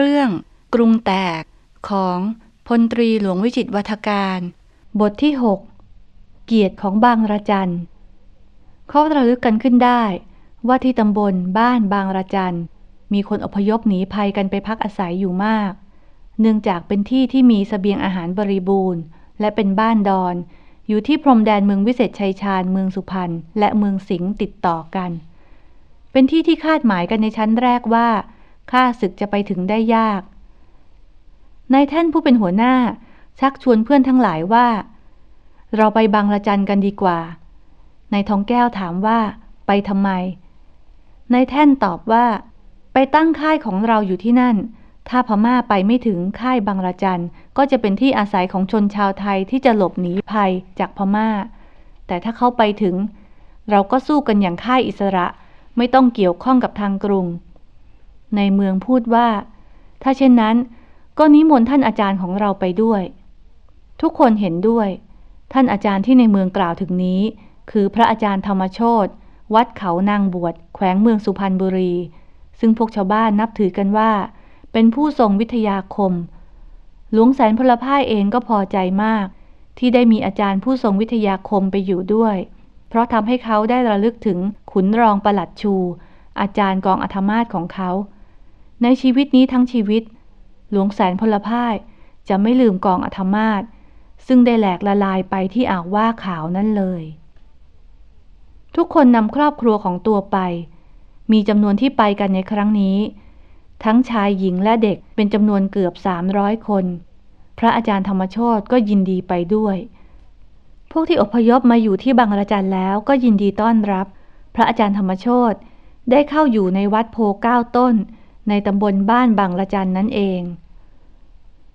เรื่อง กรุงแตกของพลตรีหลวงวิจิตวัฒการ บทที่ 6 เกียรติของบางระจันเขาระลึกกันขึ้นได้ ว่าที่ตำบลบ้านบางระจันมีคนอพยพหนีภัยกันไปพักอาศัยอยู่มาก เนื่องจากเป็นที่ที่มีสเสบียงอาหารบริบูรณ์ และเป็นบ้านดอน อยู่ที่พรมแดนเมืองวิเศษชัยชาญเมืองสุพรรณและเมืองสิงห์ติดต่อกัน เป็นที่ที่คาดหมายกันในชั้นแรกว่า ข้าศึกจะไปถึงได้ยากนายแท่นผู้เป็นหัวหน้า ชักชวนเพื่อนทั้งหลายว่า เราไปบางละจันกันดีกว่านายทองแก้วถามว่าไปทำไมนายแท่นตอบว่า ไปตั้งค่ายของเราอยู่ที่นั่น ถ้าพม่าไปไม่ถึงค่ายบางละจันก็จะเป็นที่อาศัยของชนชาวไทยที่จะหลบหนีภัยจากพม่า แต่ถ้าเขาไปถึง เราก็สู้กันอย่างค่ายอิสระ ไม่ต้องเกี่ยวข้องกับทางกรุง ในเมืองพูดว่า ถ้าเช่นนั้น ก็นิมนต์ท่านอาจารย์ของเราไปด้วย ทุกคนเห็นด้วย ท่านอาจารย์ที่ในเมืองกล่าวถึงนี้ คือพระอาจารย์ธรรมโชตวัดเขานางบวชแขวงเมืองสุพรรณบุรี ซึ่งพวกชาวบ้านนับถือกันว่า เป็นผู้ทรงวิทยาคม หลวงแสนพลพ่ายเองก็พอใจมาก ที่ได้มีอาจารย์ผู้ทรงวิทยาคมไปอยู่ด้วย เพราะทำให้เขาได้ระลึกถึงขุนรองประหลัดชู อาจารย์กองอัธมาศของเขา ในชีวิตนี้ทั้งชีวิต หลวงแสนพลพ่ายจะไม่ลืมกองอัธมาศซึ่งได้แหลกละลายไปที่อ่าวว่าขาวนั่นเลย ทุกคนนำครอบครัวของตัวไป มีจำนวนที่ไปกันในครั้งนี้ ทั้งชายหญิงและเด็กเป็นจำนวนเกือบสามร้อยคน พระอาจารย์ธรรมโชตก็ยินดีไปด้วย พวกที่อพยพมาอยู่ที่บางระจันแล้วก็ยินดีต้อนรับ พระอาจารย์ธรรมโชตได้เข้าอยู่ในวัดโพเก้าต้น ในตำบลบ้านบางระจันนั่นเอง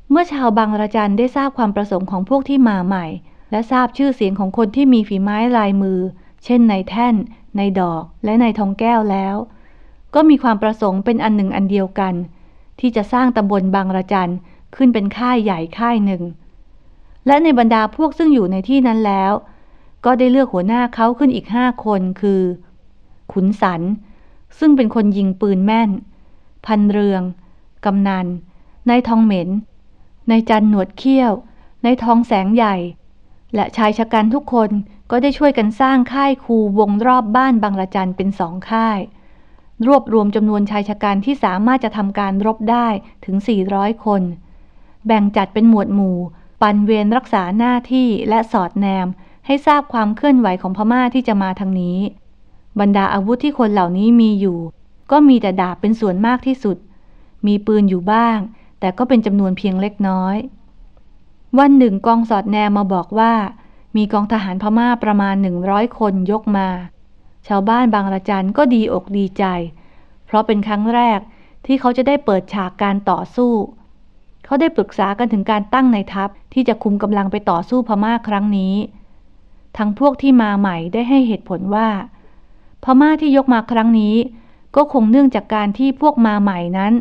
เมื่อชาวบางระจันได้ทราบความประสงค์ของพวกที่มาใหม่ และทราบชื่อเสียงของคนที่มีฝีไม้ลายมือ เช่นในแท่น ในดอก และในทองแก้วแล้ว ก็มีความประสงค์เป็นอันหนึ่งอันเดียวกัน ที่จะสร้างตำบลบางระจันขึ้นเป็นค่ายใหญ่ค่ายหนึ่ง และในบรรดาพวกซึ่งอยู่ในที่นั้นแล้ว ก็ได้เลือกหัวหน้าเขาขึ้นอีกห้าคนคือ ขุนสัน ซึ่งเป็นคนยิงปืนแม่น พันเรือง กำนันนายทองเหม็นนายจันหนวดเขี้ยวนายทองแสงใหญ่ และชายชะกันทุกคนก็ได้ช่วยกันสร้างค่ายคูวงรอบบ้านบางละจันเป็นสองค่าย รวบรวมจำนวนชายชะกันที่สามารถจะทำการรบได้ถึง 400 คน แบ่งจัดเป็นหมวดหมู่ ปันเวรรักษาหน้าที่และสอดแนม ให้ทราบความเคลื่อนไหวของพม่าที่จะมาทางนี้ บรรดาอาวุธที่คนเหล่านี้มีอยู่ ก็มีแต่ดาบเป็นส่วนมากที่สุด มีปืนอยู่บ้าง แต่ก็เป็นจำนวนเพียงเล็กน้อย วันหนึ่งกองสอดแนมมาบอกว่า มีกองทหารพม่าประมาณหนึ่งร้อยคนยกมา ชาวบ้านบางระจันก็ดีอกดีใจ เพราะเป็นครั้งแรกที่เขาจะได้เปิดฉากการต่อสู้ เขาได้ปรึกษากันถึงการตั้งในทัพที่จะคุมกำลังไปต่อสู้พม่าครั้งนี้ ทั้งพวกที่มาใหม่ได้ให้เหตุผลว่า พม่าที่ยกมาครั้งนี้ ก็คงเนื่องจากการที่พวกมาใหม่นั้น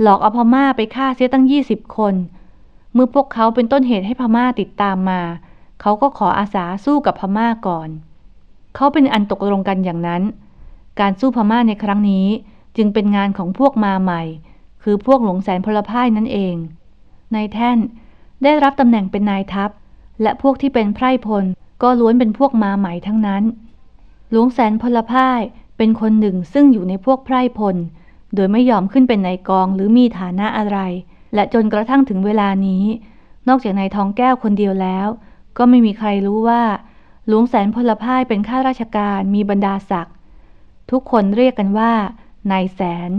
หลอกเอาพม่าไปฆ่าเสียตั้งยี่สิบคน เมื่อพวกเขาเป็นต้นเหตุให้พม่าติดตามมา เขาก็ขออาสาสู้กับพม่าก่อน เขาเป็นอันตกลงกันอย่างนั้น การสู้พม่าในครั้งนี้จึงเป็นงานของพวกมาใหม่ คือพวกหลวงแสนพลพ่ายนั่นเอง นายแท่นได้รับตำแหน่งเป็นนายทัพ และพวกที่เป็นไพร่พลก็ล้วนเป็นพวกมาใหม่ทั้งนั้น หลวงแสนพลพ่าย เป็นคนหนึ่งซึ่งอยู่ในพวกไพร่พล โดยไม่ยอมขึ้นเป็นนายกองหรือมีฐานะอะไร และจนกระทั่งถึงเวลานี้ นอกจากนายทองแก้วคนเดียวแล้ว ก็ไม่มีใครรู้ว่า หลวงแสนพลพ่ายเป็นข้าราชการมีบรรดาศักดิ์ทุกคนเรียกกันว่านายแสน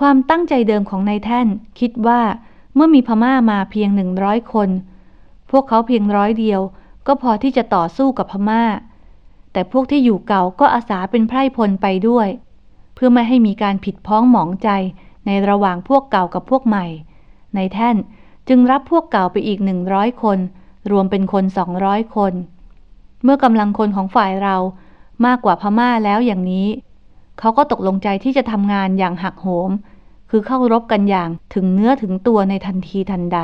ความตั้งใจเดิมของนายแท่นคิดว่าเมื่อมีพม่ามาเพียงหนึ่งร้อยคน พวกเขาเพียงร้อยเดียวก็พอที่จะต่อสู้กับพม่า แต่พวกที่อยู่เก่าก็อาสาเป็นไพร่พลไปด้วย เพื่อไม่ให้มีการผิดพ้องหมองใจในระหว่างพวกเก่ากับพวกใหม่ ในแท่นจึงรับพวกเก่าไปอีกหนึ่งร้อยคน รวมเป็นคนสองร้อยคน เมื่อกำลังคนของฝ่ายเรามากกว่าพม่าแล้วอย่างนี้ เขาก็ตกลงใจที่จะทำงานอย่างหักโหม คือเข้ารบกันอย่างถึงเนื้อถึงตัวในทันทีทันใด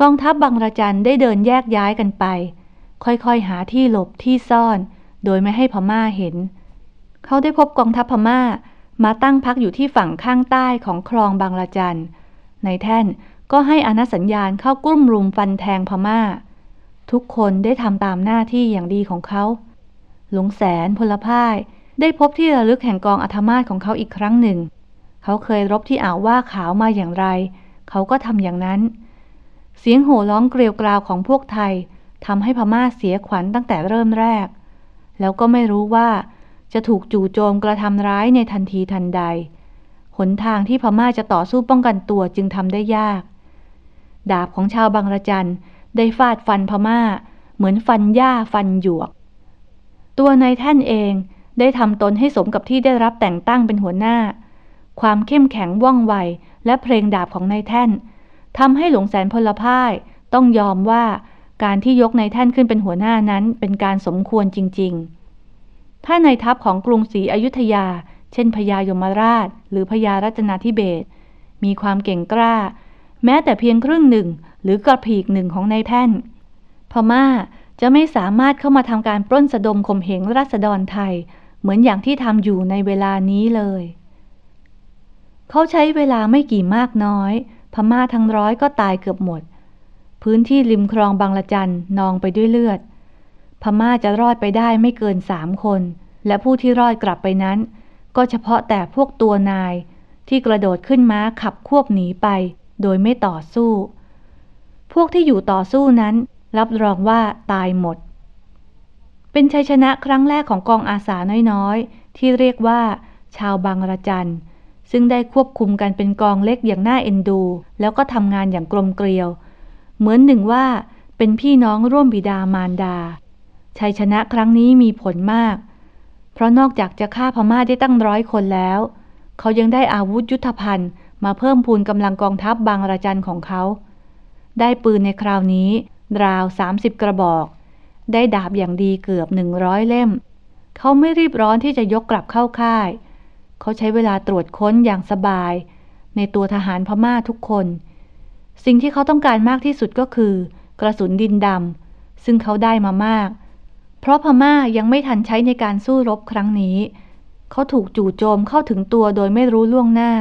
กองทัพบบางระจันได้เดินแยกย้ายกันไป ค่อยๆหาที่หลบที่ซ่อน โดยไม่ให้พม่าเห็น เขาได้พบกองทัพพม่ามาตั้งพักอยู่ที่ฝั่งข้างใต้ของคลองบางละจันในแท่นก็ให้อนัสัญญาณเข้ากลุ่มรุมฟันแทงพมา่า ทุกคนได้ทำตามหน้าที่อย่างดีของเขา หลวงแสนพลพ่ายได้พบที่ระลึกแห่งกองอัธมาศของเขาอีกครั้งหนึ่ง เขาเคยรบที่อ่าวว่าขาวมาอย่างไร เขาก็ทำอย่างนั้น เสียงโห่ร้องเกลียวกราวของพวกไทย ทำให้พม่าเสียขวัญตั้งแต่เริ่มแรก แล้วก็ไม่รู้ว่า จะถูกจู่โจมกระทำร้ายในทันทีทันใด หนทางที่พม่าจะต่อสู้ป้องกันตัวจึงทำได้ยาก ดาบของชาวบางระจันได้ฟาดฟันพม่า เหมือนฟันหญ้าฟันหยวก ตัวนายแท่นเองได้ทำตนให้สมกับที่ได้รับแต่งตั้งเป็นหัวหน้า ความเข้มแข็งว่องไวและเพลงดาบของนายแท่นทำให้หลวงแสนพลพ่ายต้องยอมว่า การที่ยกนายแท่นขึ้นเป็นหัวหน้านั้นเป็นการสมควรจริง ๆ ถ้าในทัพของกรุงศรีอยุธยา เช่นพญายมราช หรือพญารัตนาธิเบศมีความเก่งกล้า แม้แต่เพียงครึ่งหนึ่งหรือกระพีกหนึ่งของนายแท่น พม่าจะไม่สามารถเข้ามาทำการปล้นสะดมข่มเหงรัษฎรไทย เหมือนอย่างที่ทำอยู่ในเวลานี้เลย เขาใช้เวลาไม่กี่มากน้อย พม่าทั้งร้อยก็ตายเกือบหมด พื้นที่ริมคลองบางละจันนองไปด้วยเลือด พม่าจะรอดไปได้ไม่เกินสามคน และผู้ที่รอดกลับไปนั้น ก็เฉพาะแต่พวกตัวนาย ที่กระโดดขึ้นม้าขับควบหนีไป โดยไม่ต่อสู้ พวกที่อยู่ต่อสู้นั้น รับรองว่าตายหมด เป็นชัยชนะครั้งแรกของกองอาสาน้อยๆ ที่เรียกว่า ชาวบางระจันซึ่งได้ควบคุมกันเป็นกองเล็กอย่างน่าเอ็นดู แล้วก็ทำงานอย่างกลมเกลียว เหมือนหนึ่งว่าเป็นพี่น้องร่วมบิดามารดา ชัยชนะครั้งนี้มีผลมาก เพราะนอกจากจะฆ่าพม่าได้ตั้งร้อยคนแล้ว เขายังได้อาวุธยุทธภัณฑ์ มาเพิ่มพูนกำลังกองทัพบางระจันของเขา ได้ปืนในคราวนี้ ราว 30 กระบอก ได้ดาบอย่างดีเกือบหนึ่งร้อยเล่ม เขาไม่รีบร้อนที่จะยกกลับเข้าค่าย เขาใช้เวลาตรวจค้นอย่างสบาย ในตัวทหารพม่าทุกคน สิ่งที่เขาต้องการมากที่สุดก็คือ กระสุนดินดำซึ่งเขาได้มามาก เพราะพม่ายังไม่ทันใช้ในการสู้รบครั้งนี้ เขาถูกจู่โจมเข้าถึงตัวโดยไม่รู้ล่วงหน้า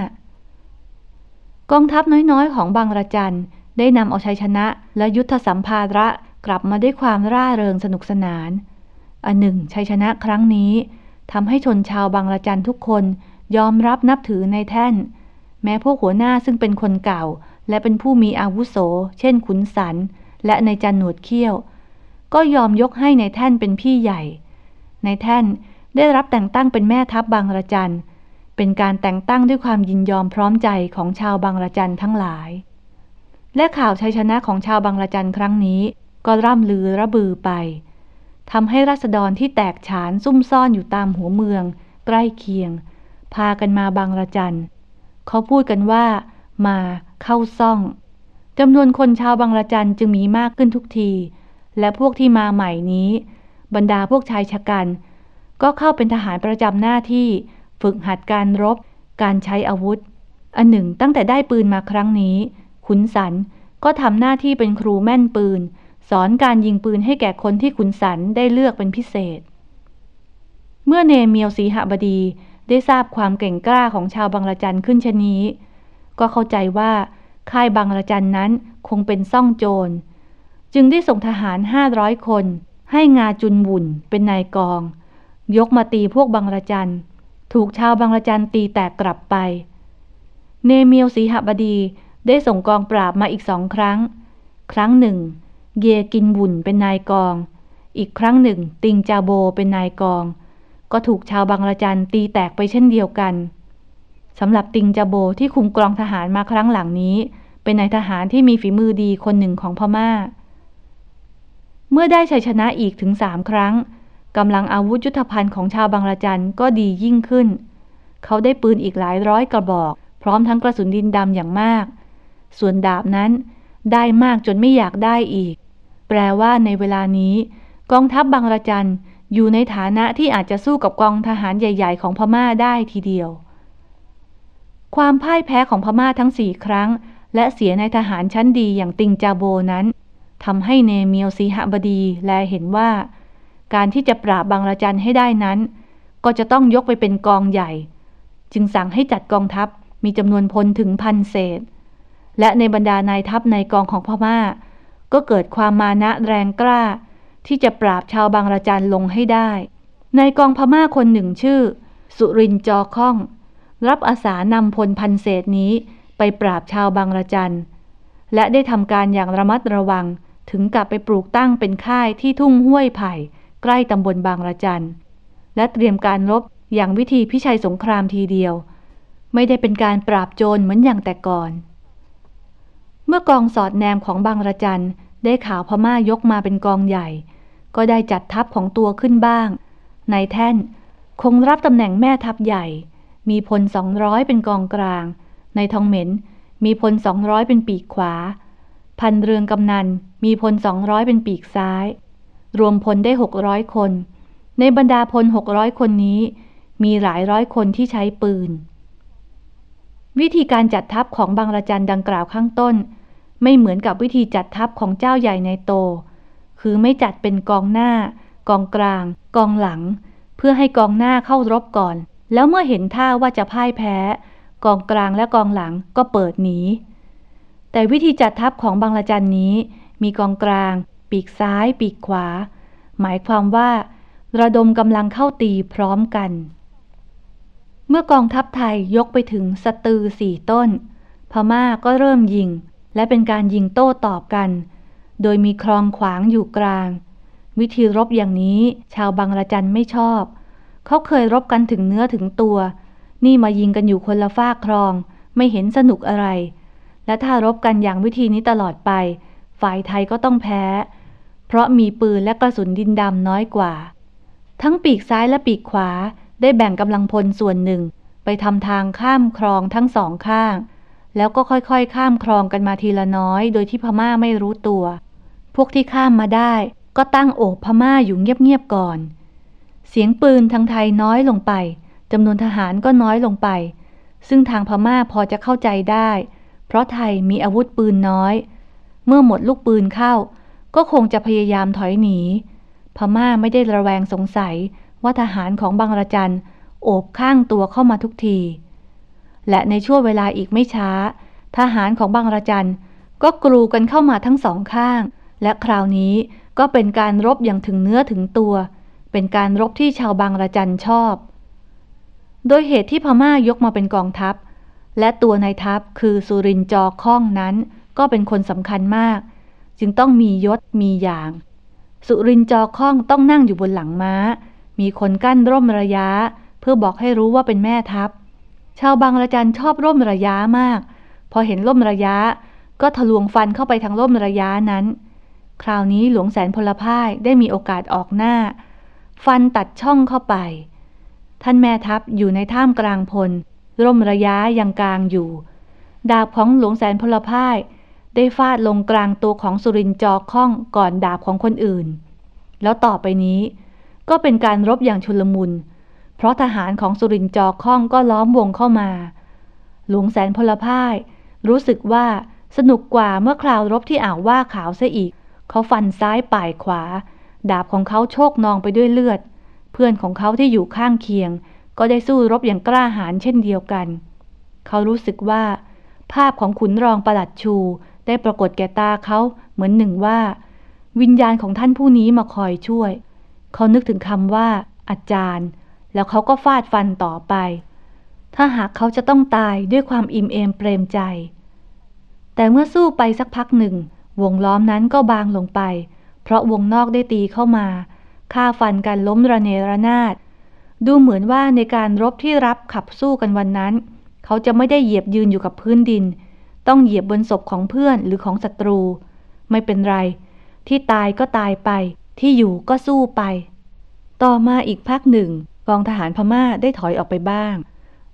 กองทัพน้อยๆ ของบางระจันได้นำเอาชัยชนะและยุทธสัมภาระกลับมาด้วยความร่าเริงสนุกสนาน อันหนึ่งชัยชนะครั้งนี้ทำให้ชนชาวบางระจันทุกคนยอมรับนับถือในแท่น แม้พวกหัวหน้าซึ่งเป็นคนเก่า และเป็นผู้มีอาวุโส เช่นขุนสัน และในจันหนวดเขี้ยว ก็ยอมยกให้ในแท่นเป็นพี่ใหญ่ ในแท่นได้รับแต่งตั้งเป็นแม่ทัพบางระจัน เป็นการแต่งตั้งด้วยความยินยอมพร้อมใจของชาวบางระจันทั้งหลาย และข่าวชัยชนะของชาวบางระจันครั้งนี้ ก็ร่ำลือระบือไปทำให้รัษฎรที่แตกฉานซุ่มซ่อนอยู่ตามหัวเมือง ใกล้เคียง พากันมาบางระจันเขาพูดกันว่า มา เข้าซ่องจำนวนคนชาวบางระจันจึงมีมากขึ้นทุกที และพวกที่มาใหม่นี้ บรรดาพวกชายชะกัน ก็เข้าเป็นทหารประจำหน้าที่ ฝึกหัดการรบ การใช้อาวุธ อันหนึ่งตั้งแต่ได้ปืนมาครั้งนี้ ขุนสันก็ทำหน้าที่เป็นครูแม่นปืน สอนการยิงปืนให้แก่คนที่ขุนสันได้เลือกเป็นพิเศษ เมื่อเนเมียวสีหบดีได้ทราบความเก่งกล้าของชาวบางระจันขึ้นชนี้ ก็เข้าใจว่าค่ายบางระจันนั้นคงเป็นซ่องโจร จึงได้ส่งทหารห้าร้อยคน ให้งาจุนบุ่นเป็นนายกอง ยกมาตีพวกบางระจัน ถูกชาวบางระจันตีแตกกลับไป เนเมียวสีหบดีได้ส่งกองปราบมาอีกสองครั้ง ครั้งหนึ่ง เยกินบุ่นเป็นนายกอง อีกครั้งหนึ่ง ติงจาโบเป็นนายกอง ก็ถูกชาวบางระจันตีแตกไปเช่นเดียวกัน สำหรับติงจาโบที่คุมกรองทหารมาครั้งหลังนี้ เป็นนายทหารที่มีฝีมือดีคนหนึ่งของพมา่า เมื่อได้ชัยชนะอีกถึงสามครั้งกำลังอาวุธยุทธภัณฑ์ของชาวบางระจันก็ดียิ่งขึ้น เขาได้ปืนอีกหลายร้อยกระบอก พร้อมทั้งกระสุนดินดำอย่างมาก ส่วนดาบนั้นได้มากจนไม่อยากได้อีก แปลว่าในเวลานี้ กองทัพบางระจันอยู่ในฐานะที่อาจจะสู้กับกองทหารใหญ่ ๆ ของพม่าได้ทีเดียว ความพ่ายแพ้ของพม่าทั้งสี่ครั้ง และเสียในทหารชั้นดีอย่างติงจาโบนั้นทำให้เนเมียวสีหบดีแลเห็นว่า การที่จะปราบบางระจันให้ได้นั้น ก็จะต้องยกไปเป็นกองใหญ่ จึงสั่งให้จัดกองทัพมีจำนวนพลถึงพันเศษ และในบรรดานายทัพในกองของพม่า ก็เกิดความมานะแรงกล้า ที่จะปราบชาวบางระจันลงให้ได้ ในกองพม่าคนหนึ่งชื่อ สุรินจอข้อง รับอาสานำพลพันเศษนี้ไปปราบชาวบางระจัน และได้ทำการอย่างระมัดระวังถึงกับไปปลูกตั้งเป็นค่ายที่ทุ่งห้วยไผ่ ใกล้ตำบลบางระจัน และเตรียมการรบอย่างวิธีพิชัยสงครามทีเดียว ไม่ได้เป็นการปราบโจรเหมือนอย่างแต่ก่อน เมื่อกองสอดแนมของบางระจันได้ข่าวพม่ายกมาเป็นกองใหญ่ ก็ได้จัดทัพของตัวขึ้นบ้างนายแท่นคงรับตำแหน่งแม่ทัพใหญ่ มีพลสองร้อยเป็นกองกลาง ในทองเหม็น มีพลสองร้อยเป็นปีกขวา พันเรืองกำนัน มีพลสองร้อยเป็นปีกซ้าย รวมพลได้หกร้อยคน ในบรรดาพลหกร้อยคนนี้ มีหลายร้อยคนที่ใช้ปืน วิธีการจัดทัพของบางระจันดังกล่าวข้างต้น ไม่เหมือนกับวิธีจัดทัพของเจ้าใหญ่ในโต คือไม่จัดเป็นกองหน้า กองกลาง กองหลัง เพื่อให้กองหน้าเข้ารบก่อน แล้วเมื่อเห็นท่าว่าจะพ่ายแพ้ กองกลางและกองหลังก็เปิดหนี แต่วิธีจัดทัพของบางระจันนี้ มีกองกลาง ปีกซ้าย ปีกขวา หมายความว่า ระดมกำลังเข้าตีพร้อมกัน เมื่อกองทัพไทยยกไปถึงสตือสี่ต้น พม่าก็เริ่มยิง และเป็นการยิงโต้ตอบกัน โดยมีคลองขวางอยู่กลาง วิธีรบอย่างนี้ชาวบางระจันไม่ชอบ เขาเคยรบกันถึงเนื้อถึงตัว นี่มายิงกันอยู่คนละฟากคลอง ไม่เห็นสนุกอะไร และถ้ารบกันอย่างวิธีนี้ตลอดไป ฝ่ายไทยก็ต้องแพ้ เพราะมีปืนและกระสุนดินดำน้อยกว่า ทั้งปีกซ้ายและปีกขวาได้แบ่งกำลังพลส่วนหนึ่ง ไปทำทางข้ามคลองทั้งสองข้าง แล้วก็ค่อยๆ ข้ามคลองกันมาทีละน้อย โดยที่พม่าไม่รู้ตัว พวกที่ข้ามมาได้ก็ตั้งโอบพม่าอยู่เงียบๆก่อน เสียงปืนทางไทยน้อยลงไปจำนวนทหารก็น้อยลงไป ซึ่งทางพม่าพอจะเข้าใจได้ เพราะไทยมีอาวุธปืนน้อย เมื่อหมดลูกปืนเข้า ก็คงจะพยายามถอยหนี พม่าไม่ได้ระแวงสงสัยว่าทหารของบางระจันโอบข้างตัวเข้ามาทุกที และในช่วงเวลาอีกไม่ช้า ทหารของบางระจันก็กรูกันเข้ามาทั้งสองข้าง และคราวนี้ก็เป็นการรบอย่างถึงเนื้อถึงตัว เป็นการรบที่ชาวบางระจันชอบ โดยเหตุที่พม่ายกมาเป็นกองทัพ และตัวนายทัพคือสุรินจอข้องนั้น ก็เป็นคนสำคัญมาก จึงต้องมียศมีอย่าง สุรินจอข้องต้องนั่งอยู่บนหลังม้า มีคนกั้นร่มระยะ เพื่อบอกให้รู้ว่าเป็นแม่ทัพ ชาวบางระจันชอบร่มระยะมาก พอเห็นร่มระยะ ก็ทะลวงฟันเข้าไปทางร่มระยะนั้น คราวนี้หลวงแสนพลพ่ายได้มีโอกาสออกหน้า ฟันตัดช่องเข้าไป ท่านแม่ทัพอยู่ในท่ามกลางพล ร่มระยะยังกลางอยู่ ดาบของหลวงแสนพลพ่ายได้ฟาดลงกลางตัวของสุรินจอข้องก่อนดาบของคนอื่น แล้วต่อไปนี้ก็เป็นการรบอย่างชุลมุน เพราะทหารของสุรินจอข้องก็ล้อมวงเข้ามา หลวงแสนพลพ่ายรู้สึกว่าสนุกกว่าเมื่อคราวรบที่อ่าวว่าขาวเสียอีก เขาฟันซ้ายป่ายขวา ดาบของเขาโชกนองไปด้วยเลือด เพื่อนของเขาที่อยู่ข้างเคียง ก็ได้สู้รบอย่างกล้าหาญเช่นเดียวกัน เขารู้สึกว่า ภาพของขุนรองประหลัดชูได้ปรากฏแก่ตาเขาเหมือนหนึ่งว่า วิญญาณของท่านผู้นี้มาคอยช่วย เขานึกถึงคำว่า อาจารย์ แล้วเขาก็ฟาดฟันต่อไป ถ้าหากเขาจะต้องตายด้วยความอิ่มเอมเปรมใจ แต่เมื่อสู้ไปสักพักหนึ่ง วงล้อมนั้นก็บางลงไป เพราะวงนอกได้ตีเข้ามาฆ่าฟันกันล้มระเนระนาด ดูเหมือนว่าในการรบที่รับขับสู้กันวันนั้น เขาจะไม่ได้เหยียบยืนอยู่กับพื้นดิน ต้องเหยียบบนศพของเพื่อนหรือของศัตรู ไม่เป็นไร ที่ตายก็ตายไป ที่อยู่ก็สู้ไป ต่อมาอีกพักหนึ่ง กองทหารพม่าได้ถอยออกไปบ้าง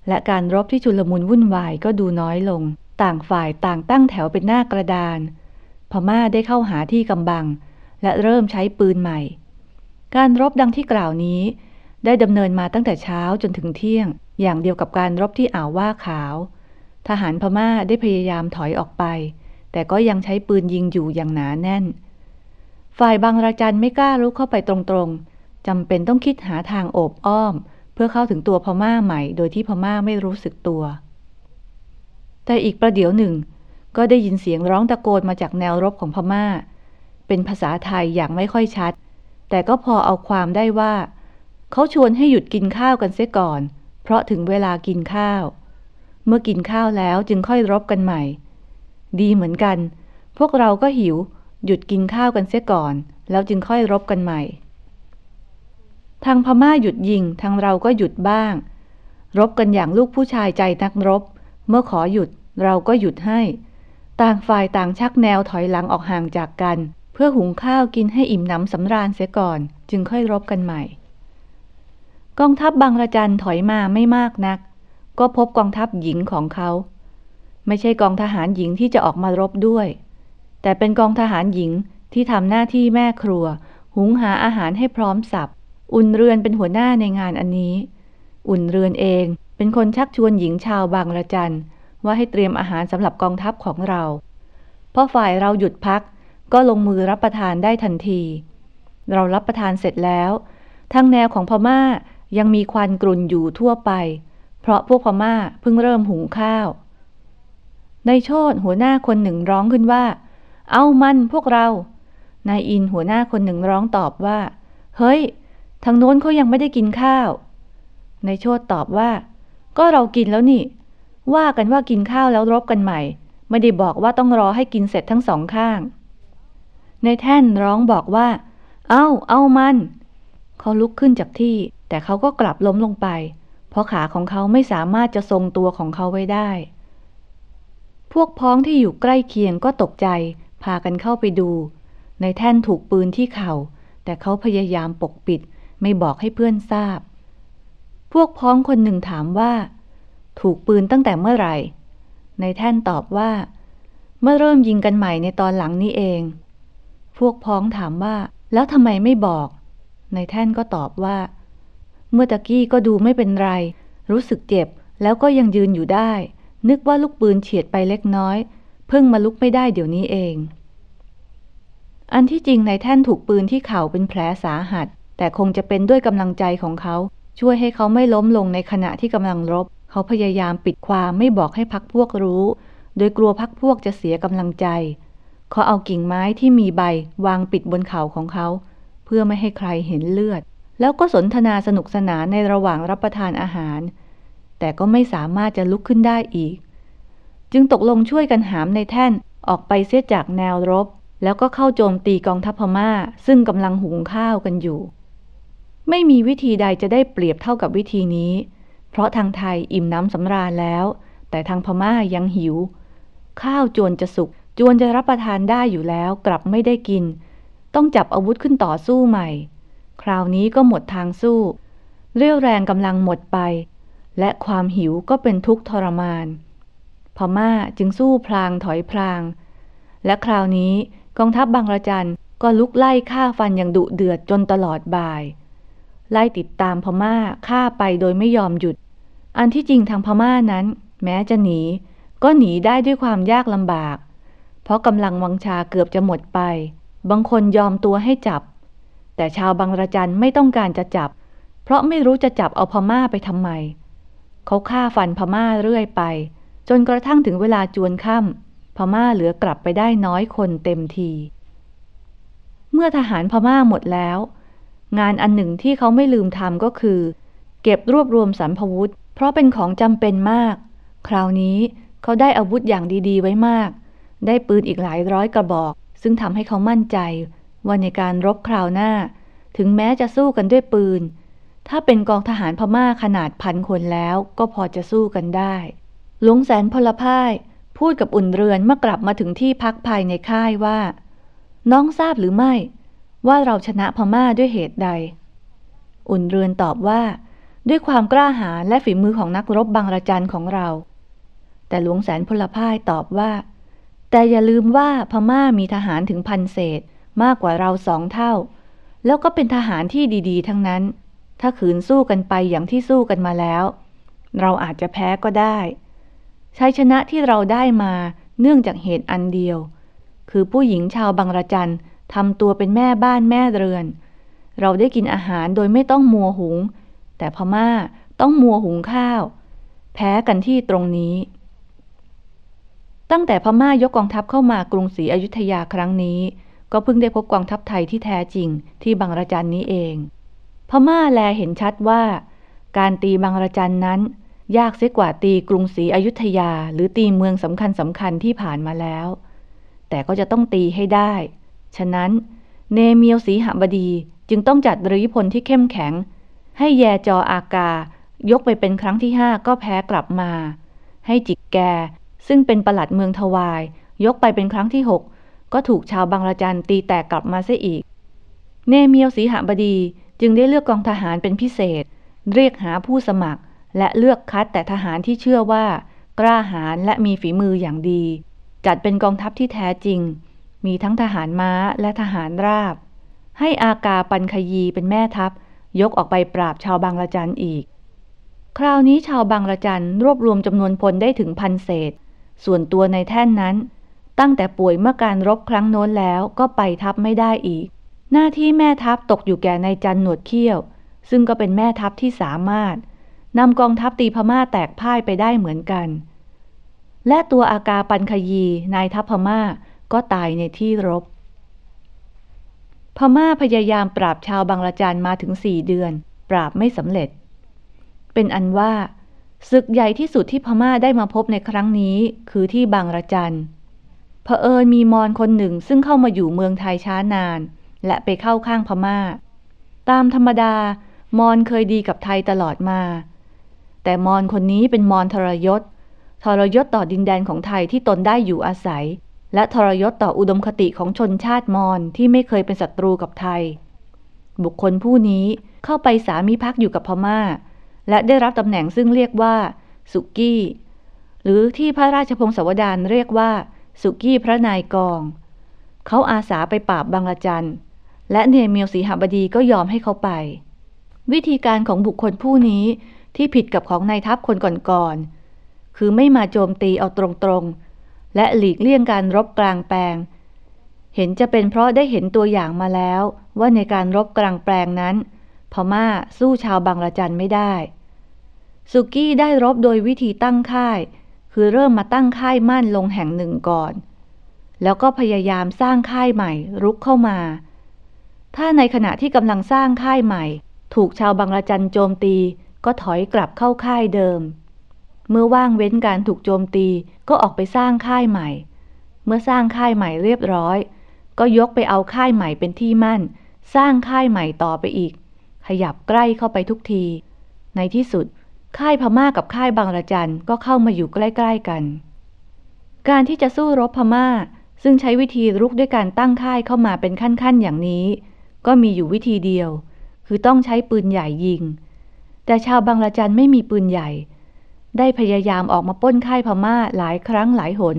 และการรบที่ชุลมุนวุ่นวายก็ดูน้อยลง ต่างฝ่ายต่างตั้งแถวเป็นหน้ากระดาน พม่าได้เข้าหาที่กำบัง และเริ่มใช้ปืนใหม่ การรบดังที่กล่าวนี้ ได้ดำเนินมาตั้งแต่เช้าจนถึงเที่ยง อย่างเดียวกับการรบที่อ่าวว่าขาว ทหารพม่าได้พยายามถอยออกไป แต่ก็ยังใช้ปืนยิงอยู่อย่างหนาแน่น ฝ่ายบางระจันไม่กล้าลุกเข้าไปตรงๆจำเป็นต้องคิดหาทางโอบอ้อม เพื่อเข้าถึงตัวพม่าใหม่ โดยที่พม่าไม่รู้สึกตัว แต่อีกประเดี๋ยวหนึ่ง ก็ได้ยินเสียงร้องตะโกนมาจากแนวรบของพม่า เป็นภาษาไทยอย่างไม่ค่อยชัด แต่ก็พอเอาความได้ว่า เขาชวนให้หยุดกินข้าวกันเสียก่อน เพราะถึงเวลากินข้าว เมื่อกินข้าวแล้วจึงค่อยรบกันใหม่ ดีเหมือนกัน พวกเราก็หิว หยุดกินข้าวกันเสียก่อน แล้วจึงค่อยรบกันใหม่ ทางพม่าหยุดยิงทางเราก็หยุดบ้าง รบกันอย่างลูกผู้ชายใจนักรบ เมื่อขอหยุดเราก็หยุดให้ ต่างฝ่ายต่างชักแนวถอยหลังออกห่างจากกัน เพื่อหุงข้าวกินให้อิ่มหนำสำราญเสียก่อน จึงค่อยรบกันใหม่ กองทัพบางระจันถอยมาไม่มากนัก ก็พบกองทัพหญิงของเขา ไม่ใช่กองทหารหญิงที่จะออกมารบด้วย แต่เป็นกองทหารหญิงที่ทำหน้าที่แม่ครัว หุงหาอาหารให้พร้อมสับ อุ่นเรือนเป็นหัวหน้าในงานอันนี้ อุ่นเรือนเองเป็นคนชักชวนหญิงชาวบางระจันว่าให้เตรียมอาหารสำหรับกองทัพของเราพอฝ่ายเราหยุดพัก ก็ลงมือรับประทานได้ทันที เรารับประทานเสร็จแล้วทางแนวของพม่ายังมีควันกรุ่นอยู่ทั่วไป เพราะพวกพม่าเพิ่งเริ่มหุงข้าว ในโชดหัวหน้าคนหนึ่งร้องขึ้นว่า เอามันพวกเรา นายอินหัวหน้าคนหนึ่งร้องตอบว่า เฮ้ย ทางโน้นเขายังไม่ได้กินข้าวในโชดตอบว่า ก็เรากินแล้วนี่ ว่ากันว่ากินข้าวแล้วรบกันใหม่ ไม่ได้บอกว่าต้องรอให้กินเสร็จทั้งสองข้าง ในแท่นร้องบอกว่า เอาเอามัน เขาลุกขึ้นจากที่ แต่เขาก็กลับล้มลงไป เพราะขาของเขาไม่สามารถจะทรงตัวของเขาไว้ได้ พวกพ้องที่อยู่ใกล้เคียงก็ตกใจ พากันเข้าไปดู ในแท่นถูกปืนที่เขา่า แต่เขาพยายามปกปิด ไม่บอกให้เพื่อนทราบ พวกพ้องคนหนึ่งถามว่า ถูกปืนตั้งแต่เมื่อไหร่ ในแท่นตอบว่า เมื่อเริ่มยิงกันใหม่ในตอนหลังนี้เอง พวกพ้องถามว่า แล้วทำไมไม่บอกในแท่นก็ตอบว่า เมื่อตะกี้ก็ดูไม่เป็นไร รู้สึกเจ็บแล้วก็ยังยืนอยู่ได้ นึกว่าลูกปืนเฉียดไปเล็กน้อย เพิ่งมาลุกไม่ได้เดี๋ยวนี้เอง อันที่จริงในแท่นถูกปืนที่เข่าเป็นแผลสาหัส แต่คงจะเป็นด้วยกำลังใจของเขา ช่วยให้เขาไม่ล้มลงในขณะที่กำลังรบ เขาพยายามปิดความไม่บอกให้พักพวกรู้ โดยกลัวพักพวกจะเสียกำลังใจ เขาเอากิ่งไม้ที่มีใบวางปิดบนเข่าของเขา เพื่อไม่ให้ใครเห็นเลือด แล้วก็สนทนาสนุกสนานในระหว่างรับประทานอาหาร แต่ก็ไม่สามารถจะลุกขึ้นได้อีก จึงตกลงช่วยกันหามในแท่นออกไปเสียจากแนวรบ แล้วก็เข้าโจมตีกองทัพพม่า ซึ่งกำลังหุงข้าวกันอยู่ ไม่มีวิธีใดจะได้เปรียบเท่ากับวิธีนี้ เพราะทางไทยอิ่มน้ำสำราญแล้ว แต่ทางพม่ายังหิว ข้าวจวนจะสุก จวนจะรับประทานได้อยู่แล้วกลับไม่ได้กิน ต้องจับอาวุธขึ้นต่อสู้ใหม่ คราวนี้ก็หมดทางสู้ เรี่ยวแรงกำลังหมดไป และความหิวก็เป็นทุกข์ทรมาน พม่าจึงสู้พลางถอยพลาง และคราวนี้กองทัพบบางระจันก็ลุกไล่ฆ่าฟันอย่างดุเดือดจนตลอดบ่าย ไล่ติดตามพม่าฆ่าไปโดยไม่ยอมหยุด อันที่จริงทางพม่านั้น แม้จะหนี ก็หนีได้ด้วยความยากลำบาก เพราะกำลังวังชาเกือบจะหมดไป บางคนยอมตัวให้จับ แต่ชาวบางระจันไม่ต้องการจะจับ เพราะไม่รู้จะจับเอาพม่าไปทำไม เขาฆ่าฟันพม่าเรื่อยไป จนกระทั่งถึงเวลาจวนค่ำพม่าเหลือกลับไปได้น้อยคนเต็มที เมื่อทหารพม่าหมดแล้ว งานอันหนึ่งที่เขาไม่ลืมทำก็คือ เก็บรวบรวมสัมภวุธ เพราะเป็นของจำเป็นมาก คราวนี้เขาได้อาวุธอย่างดีๆไว้มาก ได้ปืนอีกหลายร้อยกระบอก ซึ่งทำให้เขามั่นใจว่าในการรบคราวหน้า ถึงแม้จะสู้กันด้วยปืน ถ้าเป็นกองทหารพม่าขนาดพันคนแล้วก็พอจะสู้กันได้ หลวงแสนพลพ่ายพูดกับอุ่นเรือนเมื่อกลับมาถึงที่พักภายในค่ายว่า น้องทราบหรือไม่ ว่าเราชนะพม่าด้วยเหตุใด อุ่นเรือนตอบว่า ด้วยความกล้าหาญและฝีมือของนักรบบางระจันของเรา แต่หลวงแสนพลพ่ายตอบว่า แต่อย่าลืมว่าพม่ามีทหารถึงพันเศษมากกว่าเราสองเท่า แล้วก็เป็นทหารที่ดีๆ ทั้งนั้น ถ้าขืนสู้กันไปอย่างที่สู้กันมาแล้ว เราอาจจะแพ้ก็ได้ชัยชนะที่เราได้มาเนื่องจากเหตุอันเดียว คือผู้หญิงชาวบางระจันทำตัวเป็นแม่บ้านแม่เรือน เราได้กินอาหารโดยไม่ต้องมัวหุง แต่พม่าต้องมัวหุงข้าว แพ้กันที่ตรงนี้ ตั้งแต่พม่ายกกองทัพเข้ามากรุงศรีอยุธยาครั้งนี้ ก็เพิ่งได้พบกองทัพไทยที่แท้จริงที่บางระจันนี้เอง พม่าแลเห็นชัดว่า การตีบางระจันนั้น ยากเสียกว่าตีกรุงศรีอยุธยา หรือตีเมืองสำคัญสำคัญที่ผ่านมาแล้ว แต่ก็จะต้องตีให้ได้ ฉะนั้น เนเมียวสีหบดีจึงต้องจัดริพลที่เข้มแข็ง ให้แยจออากา ยกไปเป็นครั้งที่ห้าก็แพ้กลับมา ให้จิกแก ซึ่งเป็นประหลัดเมืองทวาย ยกไปเป็นครั้งที่หกก็ถูกชาวบางระจันตีแตกกลับมาเสียอีก เนเมียวสีหบดีจึงได้เลือกกองทหารเป็นพิเศษ เรียกหาผู้สมัคร และเลือกคัดแต่ทหารที่เชื่อว่า กล้าหาญและมีฝีมืออย่างดี จัดเป็นกองทัพที่แท้จริง มีทั้งทหารม้าและทหารราบ ให้อากาปันขยีเป็นแม่ทัพ ยกออกไปปราบชาวบางระจันอีก คราวนี้ชาวบางระจันรวบรวมจำนวนพลได้ถึงพันเศษ ส่วนตัวในแท่นนั้น ตั้งแต่ป่วยเมื่อการรบครั้งโน้นแล้วก็ไปทัพไม่ได้อีก หน้าที่แม่ทัพตกอยู่แก่ในจันหนวดเขี้ยว ซึ่งก็เป็นแม่ทัพที่สามารถนำกองทัพตีพม่าแตกพ่ายไปได้เหมือนกัน และตัวอากาปันขยีนายทัพพม่าก็ตายในที่รบ พม่าพยายามปราบชาวบางระจันมาถึงสี่เดือน ปราบไม่สำเร็จ เป็นอันว่า ศึกใหญ่ที่สุดที่พม่าได้มาพบในครั้งนี้ คือที่บางระจันเผอิญมีมอนคนหนึ่งซึ่งเข้ามาอยู่เมืองไทยช้านาน และไปเข้าข้างพม่า ตามธรรมดามอนเคยดีกับไทยตลอดมา แต่มอนคนนี้เป็นมอนทรยศ ทรยศต่อดินแดนของไทยที่ตนได้อยู่อาศัย และทรยศต่ออุดมคติของชนชาติมอนที่ไม่เคยเป็นศัตรูกับไทย บุคคลผู้นี้เข้าไปสามีพักอยู่กับพม่า และได้รับตำแหน่งซึ่งเรียกว่า สุกี้ หรือที่พระราชพงศาวดารเรียกว่า สุกี้พระนายกอง เขาอาสาไปปราบบางละจันและเนเมียวสีหบดีก็ยอมให้เขาไป วิธีการของบุคคลผู้นี้ที่ผิดกับของนายทัพคนก่อนๆ คือไม่มาโจมตีเอาตรงๆ และหลีกเลี่ยงการรบกลางแปลง เห็นจะเป็นเพราะได้เห็นตัวอย่างมาแล้วว่าในการรบกลางแปลงนั้นพม่าสู้ชาวบางละจันไม่ได้ สุกี้ได้รบโดยวิธีตั้งค่าย คือเริ่มมาตั้งค่ายมั่นลงแห่งหนึ่งก่อน แล้วก็พยายามสร้างค่ายใหม่รุกเข้ามา ถ้าในขณะที่กำลังสร้างค่ายใหม่ ถูกชาวบางละจันโจมตีก็ถอยกลับเข้าค่ายเดิม เมื่อว่างเว้นการถูกโจมตีก็ออกไปสร้างค่ายใหม่ เมื่อสร้างค่ายใหม่เรียบร้อย ก็ยกไปเอาค่ายใหม่เป็นที่มั่น สร้างค่ายใหม่ต่อไปอีก ขยับใกล้เข้าไปทุกที ในที่สุด ค่ายพม่ากับค่ายบางระจันก็เข้ามาอยู่ใกล้ ๆกัน การที่จะสู้รบพม่า ซึ่งใช้วิธีรุกด้วยการตั้งค่ายเข้ามาเป็นขั้นๆอย่างนี้ ก็มีอยู่วิธีเดียว คือต้องใช้ปืนใหญ่ยิง แต่ชาวบางละจันไม่มีปืนใหญ่ ได้พยายามออกมาป้นค่ายพม่าหลายครั้งหลายหน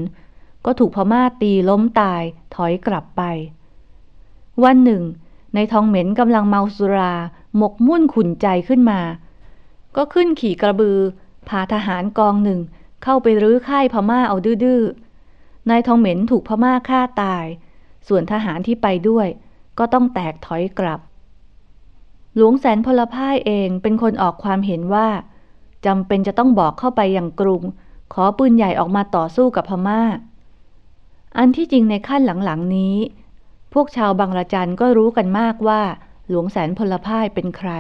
ก็ถูกพม่าตีล้มตายถอยกลับไป วันหนึ่ง ในทองเหม็นกำลังเมาสุราหมกมุ่นขุนใจขึ้นมา ก็ขึ้นขี่กระบือ พาทหารกองหนึ่ง เข้าไปรื้อค่ายพม่าเอาดื้อๆนายทองเหม็นถูกพม่าฆ่าตาย ส่วนทหารที่ไปด้วย ก็ต้องแตกถอยกลับ หลวงแสนพลพ่ายเองเป็นคนออกความเห็นว่าจำเป็นจะต้องบอกเข้าไปอย่างกรุง ขอปืนใหญ่ออกมาต่อสู้กับพมา่า อันที่จริงในขั้นหลังๆนี้ พวกชาวบางระจันก็รู้กันมากว่า หลวงแสนพลพ่ายเป็นใคร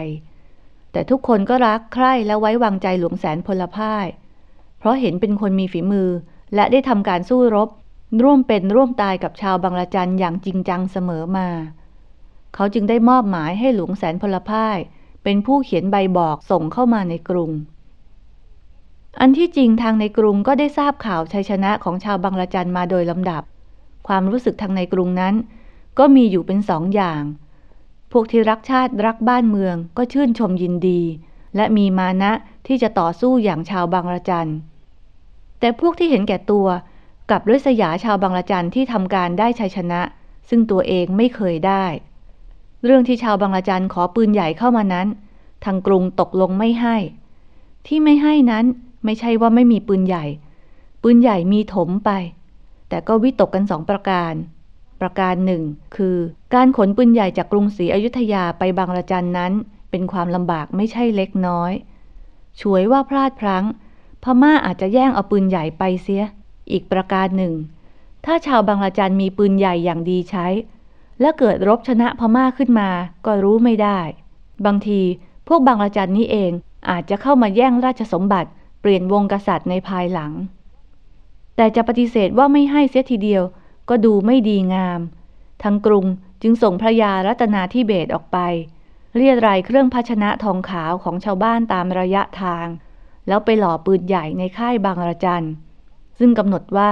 แต่ทุกคนก็รักใคร่และไว้วางใจหลวงแสนพลพ่าย เพราะเห็นเป็นคนมีฝีมือ และได้ทำการสู้รบ ร่วมเป็นร่วมตายกับชาวบางระจันอย่างจริงจังเสมอมา เขาจึงได้มอบหมายให้หลวงแสนพลพ่าย เป็นผู้เขียนใบบอกส่งเข้ามาในกรุง อันที่จริงทางในกรุงก็ได้ทราบข่าวชัยชนะของชาวบางละจันมาโดยลำดับ ความรู้สึกทางในกรุงนั้น ก็มีอยู่เป็นสองอย่าง พวกที่รักชาติรักบ้านเมืองก็ชื่นชมยินดี และมีมานะที่จะต่อสู้อย่างชาวบางละจัน แต่พวกที่เห็นแก่ตัวกับริษยาชาวบางละจันที่ทำการได้ชัยชนะ ซึ่งตัวเองไม่เคยได้ เรื่องที่ชาวบางละจันขอปืนใหญ่เข้ามานั้น ทางกรุงตกลงไม่ให้ ที่ไม่ให้นั้นไม่ใช่ว่าไม่มีปืนใหญ่ ปืนใหญ่มีถมไป แต่ก็วิตกกันสองประการ ประการหนึ่งคือ การขนปืนใหญ่จากกรุงศรีอยุธยาไปบางละจันนั้น เป็นความลำบากไม่ใช่เล็กน้อยช่วยว่าพลาดพลั้ง พม่าอาจจะแย่งเอาปืนใหญ่ไปเสีย อีกประการหนึ่ง ถ้าชาวบางละจันมีปืนใหญ่อย่างดีใช้ และเกิดรบชนะพม่าขึ้นมา ก็รู้ไม่ได้ บางทีพวกบางละจันนี้เองอาจจะเข้ามาแย่งราชสมบัติเปลี่ยนวงกษัตริย์ในภายหลัง แต่จะปฏิเสธว่าไม่ให้เสียทีเดียว ก็ดูไม่ดีงามทั้งกรุงจึงส่งพระยารัตนาธิเบศออกไป เรียรายเครื่องภาชนะทองขาวของชาวบ้านตามระยะทาง แล้วไปหล่อปืนใหญ่ในค่ายบางระจันซึ่งกำหนดว่า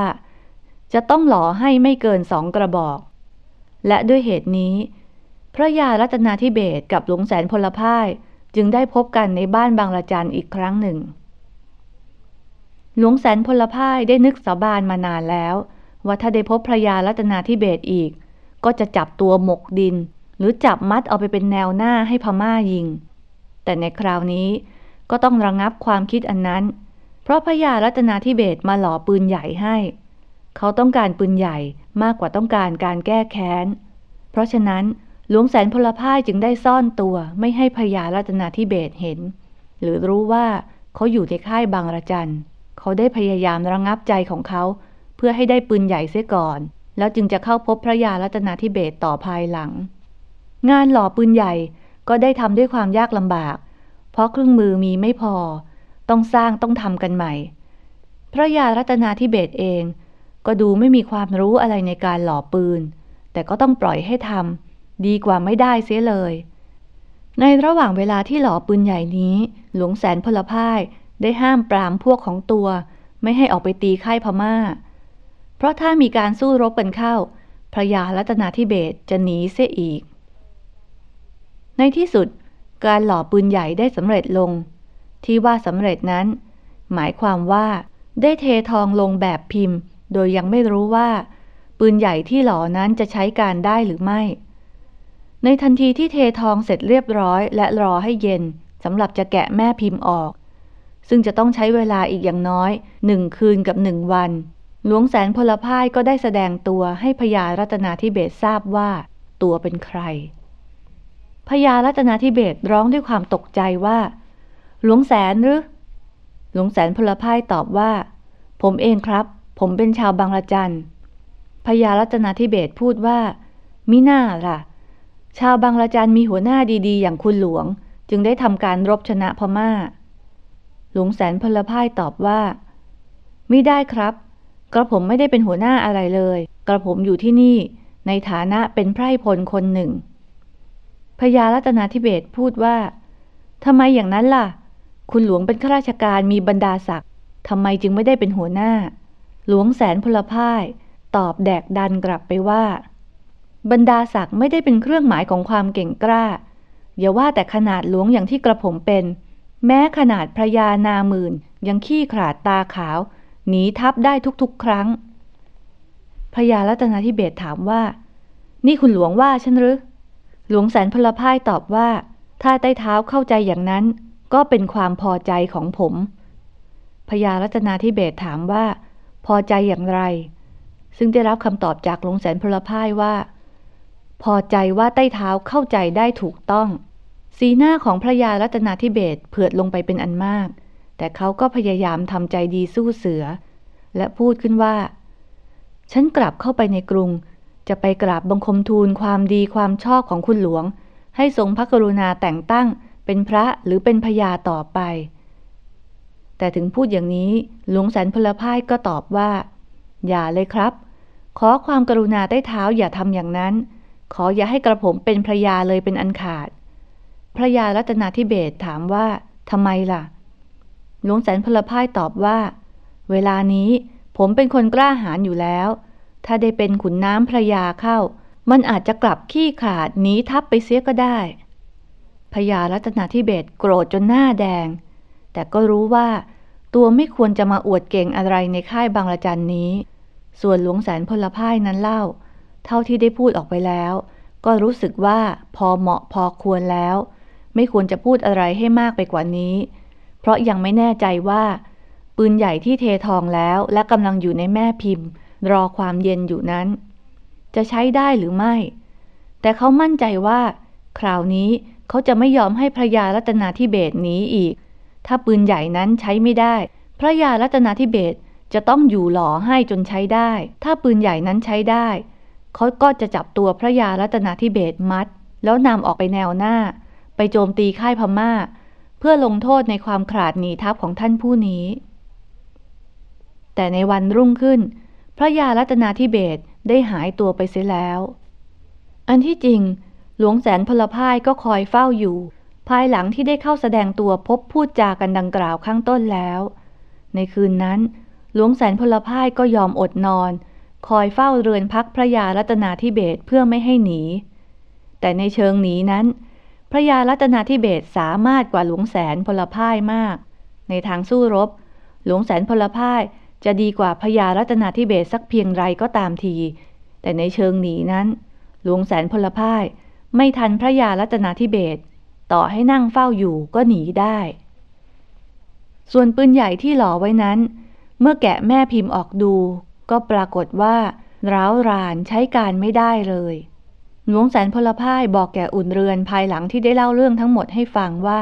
จะต้องหล่อให้ไม่เกินสองกระบอก และด้วยเหตุนี้ พระยารัตนาธิเบศกับหลวงแสนพลพ่ายจึงได้พบกันในบ้านบางระจันอีกครั้งหนึ่ง หลวงแสนพลพ่ายได้นึกสาบานมานานแล้ว ว่าถ้าได้พบพระยารัตนาธิเบศอีก ก็จะจับตัวหมกดิน หรือจับมัดเอาไปเป็นแนวหน้าให้พม่ายิง แต่ในคราวนี้ก็ต้องระงงับความคิดอันนั้น เพราะพระยารัตนาธิเบศมาหล่อปืนใหญ่ให้ เขาต้องการปืนใหญ่มากกว่าต้องการการแก้แค้น เพราะฉะนั้นหลวงแสนพลพ่ายจึงได้ซ่อนตัวไม่ให้พญารัตนาธิเบศเห็น หรือรู้ว่าเขาอยู่ในค่ายบางระจัน เขาได้พยายามระงับใจของเขา เพื่อให้ได้ปืนใหญ่เสียก่อน แล้วจึงจะเข้าพบพระยารัตนาธิเบศต่อภายหลัง งานหล่อปืนใหญ่ก็ได้ทำด้วยความยากลำบาก เพราะเครื่องมือมีไม่พอ ต้องสร้างต้องทำกันใหม่ พระยารัตนาธิเบศเอง ก็ดูไม่มีความรู้อะไรในการหล่อปืน แต่ก็ต้องปล่อยให้ทำดีกว่าไม่ได้เสียเลย ในระหว่างเวลาที่หล่อปืนใหญ่นี้ หลวงแสนพลพ่ายได้ห้ามปรามพวกของตัว ไม่ให้ออกไปตีค่ายพมา่า เพราะถ้ามีการสู้รบกันเข้า พระยารัตนาธิเบศจะหนีเสียอีก ในที่สุดการหล่อปืนใหญ่ได้สำเร็จลง ที่ว่าสำเร็จนั้น หมายความว่าได้เททองลงแบบพิมพ์ โดยยังไม่รู้ว่า ปืนใหญ่ที่หล่อนั้นจะใช้การได้หรือไม่ ในทันทีที่เททองเสร็จเรียบร้อย และรอให้เย็นสำหรับจะแกะแม่พิมพ์ออก ซึ่งจะต้องใช้เวลาอีกอย่างน้อยหนึ่งคืนกับหนึ่งวัน หลวงแสนพลพ่ายก็ได้แสดงตัวให้พญารัตนาธิเบศทราบว่า ตัวเป็นใครพญารัตนาธิเบศร้องด้วยความตกใจว่า หลวงแสนหรือ หลวงแสนพลพ่ายตอบว่า ผมเองครับ ผมเป็นชาวบางละจันพญารัตนาธิเบศพูดว่า มิน่าล่ะ ชาวบางละจันมีหัวหน้าดีๆ อย่างคุณหลวง จึงได้ทำการรบชนะพมา่า หลวงแสนพลพ่ายตอบว่า ไม่ได้ครับ กระผมไม่ได้เป็นหัวหน้าอะไรเลย กระผมอยู่ที่นี่ในฐานะเป็นไพร่พลคนหนึ่ง พญารัตนาธิเบศพูดว่าทำไมอย่างนั้นล่ะ คุณหลวงเป็นข้าราชการมีบรรดาศักดิ์ทำไมจึงไม่ได้เป็นหัวหน้า หลวงแสนพลพ่าย ตอบแดกดันกลับไปว่า บรรดาศักดิ์ไม่ได้เป็นเครื่องหมายของความเก่งกล้า อย่าว่าแต่ขนาดหลวงอย่างที่กระผมเป็น แม้ขนาดพระยานาหมื่นยังขี้ขลาดตาขาว หนีทับได้ทุกๆ ครั้งพระยารัตนาธิเบศถามว่า นี่คุณหลวงว่าฉันหรือ หลวงแสนพลพ่ายตอบว่า ถ้าใต้เท้าเข้าใจอย่างนั้น ก็เป็นความพอใจของผมพญารัตนาธิเบศถามว่า พอใจอย่างไร ซึ่งได้รับคำตอบจากหลวงแสนพลพ่ายว่า พอใจว่าใต้เท้าเข้าใจได้ถูกต้อง สีหน้าของพระยารัตนาธิเบศเผือดลงไปเป็นอันมาก แต่เขาก็พยายามทำใจดีสู้เสือ และพูดขึ้นว่า ฉันกลับเข้าไปในกรุง จะไปกราบบังคมทูลความดีความชอบของคุณหลวง ให้ทรงพระกรุณาแต่งตั้งเป็นพระหรือเป็นพญาต่อไป แต่ถึงพูดอย่างนี้หลวงแสนพลพ่ายก็ตอบว่า อย่าเลยครับ ขอความกรุณาใต้เท้าอย่าทำอย่างนั้น ขออย่าให้กระผมเป็นพระยาเลยเป็นอันขาด พระยารัตนาธิเบศถามว่าทำไมล่ะ หลวงแสนพลพ่ายตอบว่า เวลานี้ผมเป็นคนกล้าหาญอยู่แล้ว ถ้าได้เป็นขุนน้ำพระยาเข้า มันอาจจะกลับขี้ขาดหนีทับไปเสียก็ได้พญารัตนาธิเบศโกรธจนหน้าแดง แต่ก็รู้ว่าตัวไม่ควรจะมาอวดเก่งอะไรในค่ายบางละจันนี้ ส่วนหลวงแสนพลพ่ายนั้นเล่า เท่าที่ได้พูดออกไปแล้ว ก็รู้สึกว่าพอเหมาะพอควรแล้ว ไม่ควรจะพูดอะไรให้มากไปกว่านี้ เพราะยังไม่แน่ใจว่า ปืนใหญ่ที่เททองแล้วและกำลังอยู่ในแม่พิมพ์ รอความเย็นอยู่นั้น จะใช้ได้หรือไม่ แต่เขามั่นใจว่า คราวนี้เขาจะไม่ยอมให้พระยารัตนาธิเบศหนีอีก ถ้าปืนใหญ่นั้นใช้ไม่ได้ พระยารัตนาธิเบศจะต้องอยู่หล่อให้จนใช้ได้ ถ้าปืนใหญ่นั้นใช้ได้ เขาก็จะจับตัวพระยารัตนาธิเบศมัด แล้วนำออกไปแนวหน้า ไปโจมตีค่ายพม่า พื่อลงโทษในความขาดหนีทัพของท่านผู้นี้ แต่ในวันรุ่งขึ้น พระยารัตนาธิเบศได้หายตัวไปเสียแล้ว อันที่จริง หลวงแสนพลพ่ายก็คอยเฝ้าอยู่ ภายหลังที่ได้เข้าแสดงตัวพบพูดจากันดังกล่าวข้างต้นแล้ว ในคืนนั้น หลวงแสนพลพ่ายก็ยอมอดนอน คอยเฝ้าเรือนพักพระยารัตนาธิเบศเพื่อไม่ให้หนี แต่ในเชิงหนีนั้น ระยารัตนาธิเบศสามารถกว่าหลวงแสนพลพ่ายมาก ในทางสู้รบ หลวงแสนพลพ่ายจะดีกว่าพญารัตนาธิเบศสักเพียงไรก็ตามที แต่ในเชิงหนีนั้น หลวงแสนพลพ่ายไม่ทันพระยารัตนาธิเบศต่อให้นั่งเฝ้าอยู่ก็หนีได้ ส่วนปืนใหญ่ที่หล่อไว้นั้น เมื่อแกะแม่พิมพ์ออกดู ก็ปรากฏว่า ร้าวรานใช้การไม่ได้เลย หลวงแสนพลพ่ายบอกแก่อุ่นเรือนภายหลังที่ได้เล่าเรื่องทั้งหมดให้ฟังว่า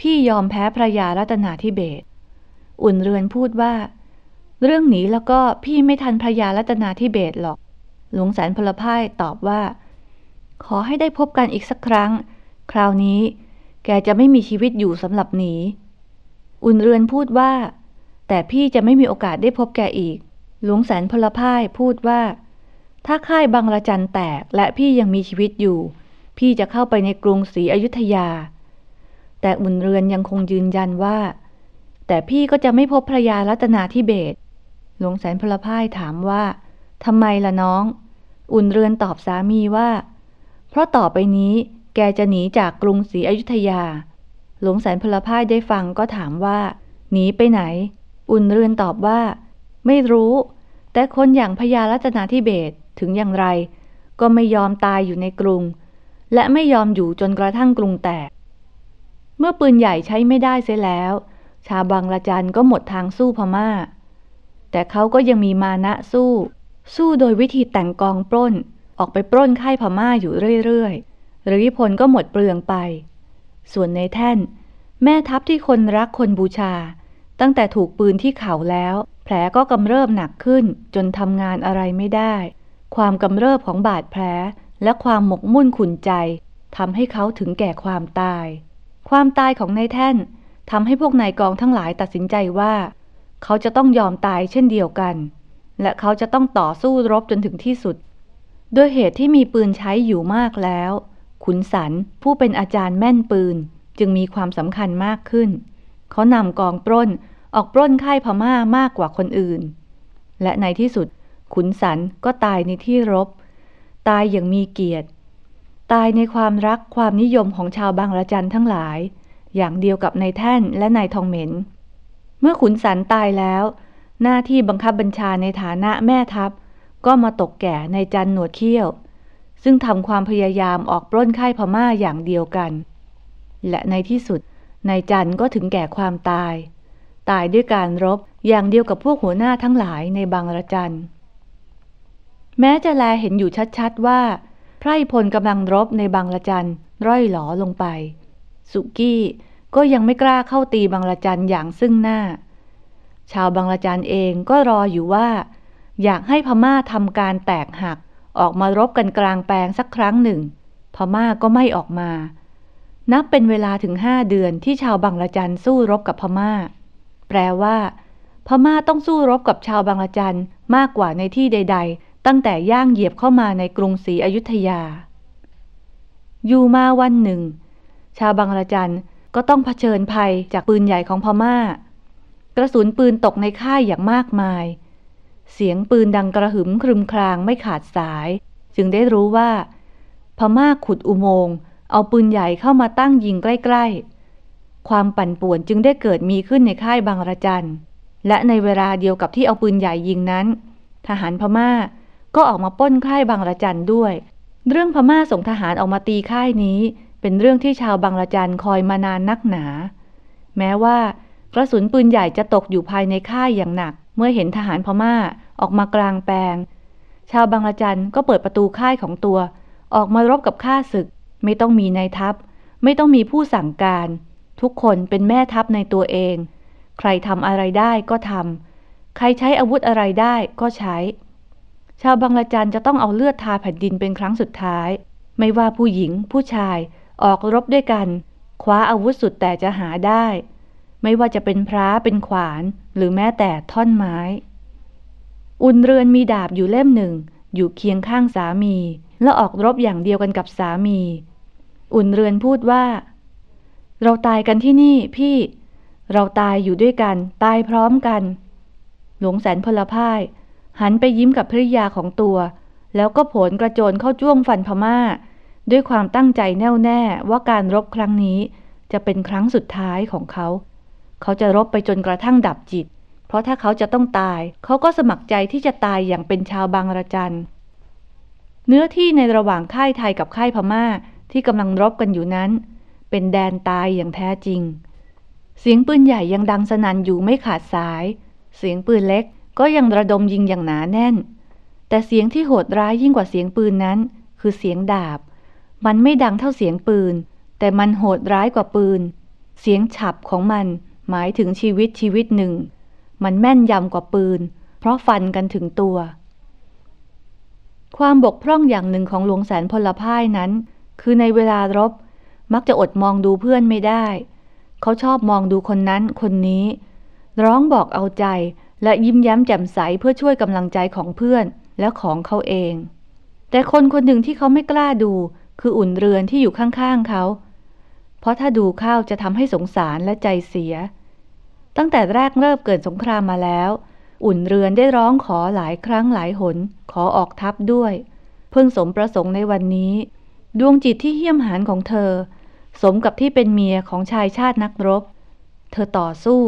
พี่ยอมแพ้พระยารัตนาธิเบศอุ่นเรือนพูดว่า เรื่องหนีแล้วก็พี่ไม่ทันพระยารัตนาธิเบศหรอก หลวงแสนพลพ่ายตอบว่า ขอให้ได้พบกันอีกสักครั้ง คราวนี้ แกจะไม่มีชีวิตอยู่สำหรับหนี อุ่นเรือนพูดว่า แต่พี่จะไม่มีโอกาสได้พบแกอีก หลวงแสนพลพ่ายพูดว่า ถ้าค่ายบางระจันแตกและพี่ยังมีชีวิตอยู่ พี่จะเข้าไปในกรุงศรีอยุธยา แต่อุ่นเรือนยังคงยืนยันว่า แต่พี่ก็จะไม่พบพระยารัตนาธิเบศหลวงแสนพลพ่ายถามว่าทำไมล่ะน้อง อุ่นเรือนตอบสามีว่า เพราะต่อไปนี้แกจะหนีจากกรุงศรีอยุธยา หลวงแสนพลพ่ายได้ฟังก็ถามว่า หนีไปไหน อุ่นเรือนตอบว่า ไม่รู้ แต่คนอย่างพญารัตนาธิเบศ ถึงอย่างไร ก็ไม่ยอมตายอยู่ในกรุง และไม่ยอมอยู่จนกระทั่งกรุงแตก เมื่อปืนใหญ่ใช้ไม่ได้เสียแล้ว ชาบางละจันก็หมดทางสู้พมา่า แต่เขาก็ยังมีมานะสู้ สู้โดยวิธีแต่งกองปล้น ออกไปปล้นค่ายพม่าอยู่เรื่อยๆหรือพลก็หมดเปลืองไป ส่วนในแท่น แม่ทัพที่คนรักคนบูชา ตั้งแต่ถูกปืนที่เข่าแล้วแผลก็กำเริบหนักขึ้นจนทำงานอะไรไม่ได้ ความกำเริบของบาดแผล และความหมกมุ่นขุนใจทำให้เขาถึงแก่ความตาย ความตายของนายแท่นทำให้พวกนายกองทั้งหลายตัดสินใจว่า เขาจะต้องยอมตายเช่นเดียวกัน และเขาจะต้องต่อสู้รบจนถึงที่สุด ด้วยเหตุที่มีปืนใช้อยู่มากแล้ว ขุนสันผู้เป็นอาจารย์แม่นปืนจึงมีความสำคัญมากขึ้น เขานำกองปล้นออกปล้นค่ายพม่ามากกว่าคนอื่น และในที่สุด ขุนสันก็ตายในที่รบ ตายอย่างมีเกียรติ ตายในความรักความนิยมของชาวบางระจันทั้งหลาย อย่างเดียวกับนายแท่นและนายทองเหม็น เมื่อขุนสันตายแล้ว หน้าที่บังคับบัญชาในฐานะแม่ทัพ ก็มาตกแก่ในจันหนวดเขี้ยว ซึ่งทำความพยายามออกปล้นค่ายพม่าอย่างเดียวกัน และในที่สุดนายจันก็ถึงแก่ความตาย ตายด้วยการรบอย่างเดียวกับพวกหัวหน้าทั้งหลายในบางระจัน แม้จะแลเห็นอยู่ชัดๆว่า ไพรพลกำลังรบในบางระจันร่อยหลอลงไป สุกี้ก็ยังไม่กล้าเข้าตีบางละจันอย่างซึ่งหน้า ชาวบางละจันเองก็รออยู่ว่า อยากให้พม่าทำการแตกหักออกมารบกันกลางแปลงสักครั้งหนึ่ง พม่าก็ไม่ออกมา นับเป็นเวลาถึงห้าเดือนที่ชาวบางละจันสู้รบกับพม่า แปลว่า พม่าต้องสู้รบกับชาวบางละจันมากกว่าในที่ใด ๆ ตั้งแต่ย่างเหยียบเข้ามาในกรุงศรีอยุธยา อยู่มาวันหนึ่ง ชาวบางระจันก็ต้องเผชิญภัยจากปืนใหญ่ของพมา่า กระสุนปืนตกในค่ายอย่างมากมาย เสียงปืนดังกระหึ่มครึมครางไม่ขาดสาย จึงได้รู้ว่า พม่าขุดอุโมงค์เอาปืนใหญ่เข้ามาตั้งยิงใกล้ๆ ความปั่นป่วนจึงได้เกิดมีขึ้นในค่ายบางระจัน และในเวลาเดียวกับที่เอาปืนใหญ่ยิงนั้น ทหารพม่า ก็ออกมาป้นค่ายบางระจันด้วย เรื่องพม่าส่งทหารออกมาตีค่ายนี้ เป็นเรื่องที่ชาวบางละจันคอยมานานนักหนา แม้ว่ากระสุนปืนใหญ่จะตกอยู่ภายในค่ายอย่างหนัก เมื่อเห็นทหารพม่าออกมากลางแปลง ชาวบางละจันก็เปิดประตูค่ายของตัว ออกมารบกับข้าศึก ไม่ต้องมีนายทัพ ไม่ต้องมีผู้สั่งการ ทุกคนเป็นแม่ทัพในตัวเอง ใครทำอะไรได้ก็ทำใครใช้อาวุธอะไรได้ก็ใช้ ชาวบางละจันจะต้องเอาเลือดทาแผ่นดินเป็นครั้งสุดท้าย ไม่ว่าผู้หญิงผู้ชายออกรบด้วยกัน คว้าอาวุธสุดแต่จะหาได้ ไม่ว่าจะเป็นพระเป็นขวาน หรือแม้แต่ท่อนไม้ อุ่นเรือนมีดาบอยู่เล่มหนึ่ง อยู่เคียงข้างสามี และออกรบอย่างเดียวกันกับสามี อุ่นเรือนพูดว่า เราตายกันที่นี่พี่ เราตายอยู่ด้วยกัน ตายพร้อมกัน หลวงแสนพลพ่าย หันไปยิ้มกับภริยาของตัว แล้วก็ผลกระโจนเข้าจ้วงฟันพม่า ด้วยความตั้งใจแน่วแน่ว่าการรบครั้งนี้ จะเป็นครั้งสุดท้ายของเขา เขาจะรบไปจนกระทั่งดับจิต เพราะถ้าเขาจะต้องตาย เขาก็สมัครใจที่จะตายอย่างเป็นชาวบางระจันเนื้อที่ในระหว่างค่ายไทยกับค่ายพม่าที่กำลังรบกันอยู่นั้น เป็นแดนตายอย่างแท้จริง เสียงปืนใหญ่ยังดังสนั่นอยู่ไม่ขาดสาย เสียงปืนเล็ก ก็ยังระดมยิงอย่างหนาแน่น แต่เสียงที่โหดร้ายยิ่งกว่าเสียงปืนนั้น คือเสียงดาบ มันไม่ดังเท่าเสียงปืน แต่มันโหดร้ายกว่าปืน เสียงฉับของมันหมายถึงชีวิตชีวิตหนึ่ง มันแม่นยำกว่าปืน เพราะฟันกันถึงตัว ความบกพร่องอย่างหนึ่งของหลวงแสนพลพ่ายนั้น คือในเวลารบมักจะอดมองดูเพื่อนไม่ได้ เขาชอบมองดูคนนั้นคนนี้ ร้องบอกเอาใจ และยิ้มแย้มแจ่มใสเพื่อช่วยกำลังใจของเพื่อนและของเขาเอง แต่คนคนหนึ่งที่เขาไม่กล้าดูคืออุ่นเรือนที่อยู่ข้างๆเขา เพราะถ้าดูเข้าจะทำให้สงสารและใจเสีย ตั้งแต่แรกเริ่มเกิดสงครามมาแล้ว อุ่นเรือนได้ร้องขอหลายครั้งหลายหน ขอออกทัพด้วย เพิ่งสมประสงค์ในวันนี้ ดวงจิตที่เหี้ยมหานของเธอ สมกับที่เป็นเมียของชายชาตินักรบ เธอต่อสู้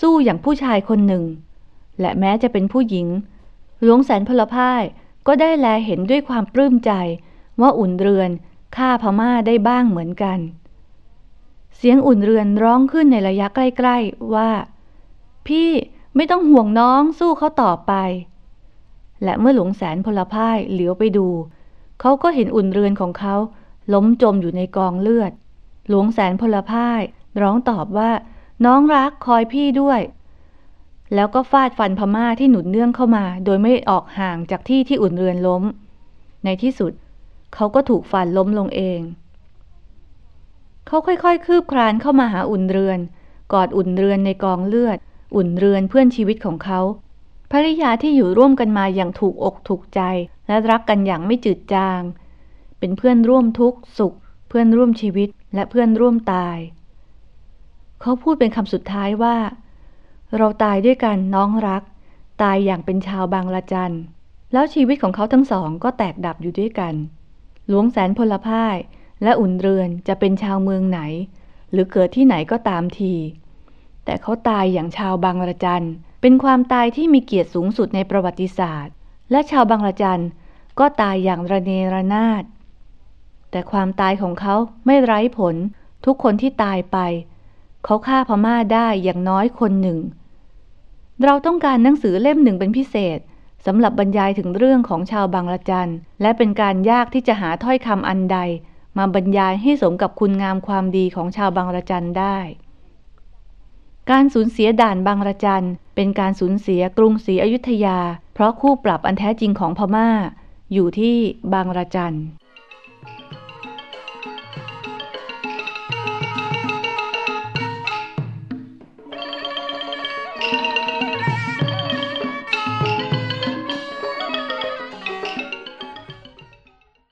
สู้อย่างผู้ชายคนหนึ่ง และแม้จะเป็นผู้หญิง หลวงแสนพลพ่ายก็ได้แลเห็นด้วยความปลื้มใจ ว่าอุ่นเรือนฆ่าพม่าได้บ้างเหมือนกัน เสียงอุ่นเรือนร้องขึ้นในระยะใกล้ ๆ ว่า พี่ไม่ต้องห่วงน้องสู้เขาต่อไป และเมื่อหลวงแสนพลพ่ายเหลียวไปดู เขาก็เห็นอุ่นเรือนของเขา ล้มจมอยู่ในกองเลือด หลวงแสนพลพ่ายร้องตอบว่า น้องรักคอยพี่ด้วย แล้วก็ฟาดฟันพม่าที่หนุนเนื่องเข้ามา โดยไม่ออกห่างจากที่ที่อุ่นเรือนล้ม ในที่สุด เขาก็ถูกฟันล้มลงเอง เขาค่อยๆ คืบคลานเข้ามาหาอุ่นเรือน กอดอุ่นเรือนในกองเลือด อุ่นเรือนเพื่อนชีวิตของเขาภริยาที่อยู่ร่วมกันมาอย่างถูกอกถูกใจ และรักกันอย่างไม่จืดจาง เป็นเพื่อนร่วมทุกข์สุข เพื่อนร่วมชีวิตและเพื่อนร่วมตาย เขาพูดเป็นคำสุดท้ายว่า เราตายด้วยกันน้องรัก ตายอย่างเป็นชาวบางละจัน แล้วชีวิตของเขาทั้งสองก็แตกดับอยู่ด้วยกัน หลวงแสนพลพ่ายและอุ่นเรือนจะเป็นชาวเมืองไหน หรือเกิดที่ไหนก็ตามที แต่เขาตายอย่างชาวบางละจันเป็นความตายที่มีเกียรติสูงสุดในประวัติศาสตร์ และชาวบางละจันก็ตายอย่างระเนระนาดแต่ความตายของเขาไม่ไร้ผล ทุกคนที่ตายไป เขาฆ่าพม่าได้อย่างน้อยคนหนึ่ง เราต้องการหนังสือเล่มหนึ่งเป็นพิเศษสำหรับบรรยายถึงเรื่องของชาวบางละจันและเป็นการยากที่จะหาถ้อยคำอันใด มาบรรยายให้สมกับคุณงามความดีของชาวบางละจันได้ การสูญเสียด่านบางละจันเป็นการสูญเสียกรุงศรีอยุธยา เพราะคู่ปรับอันแท้จริงของพม่า อยู่ที่บางละจัน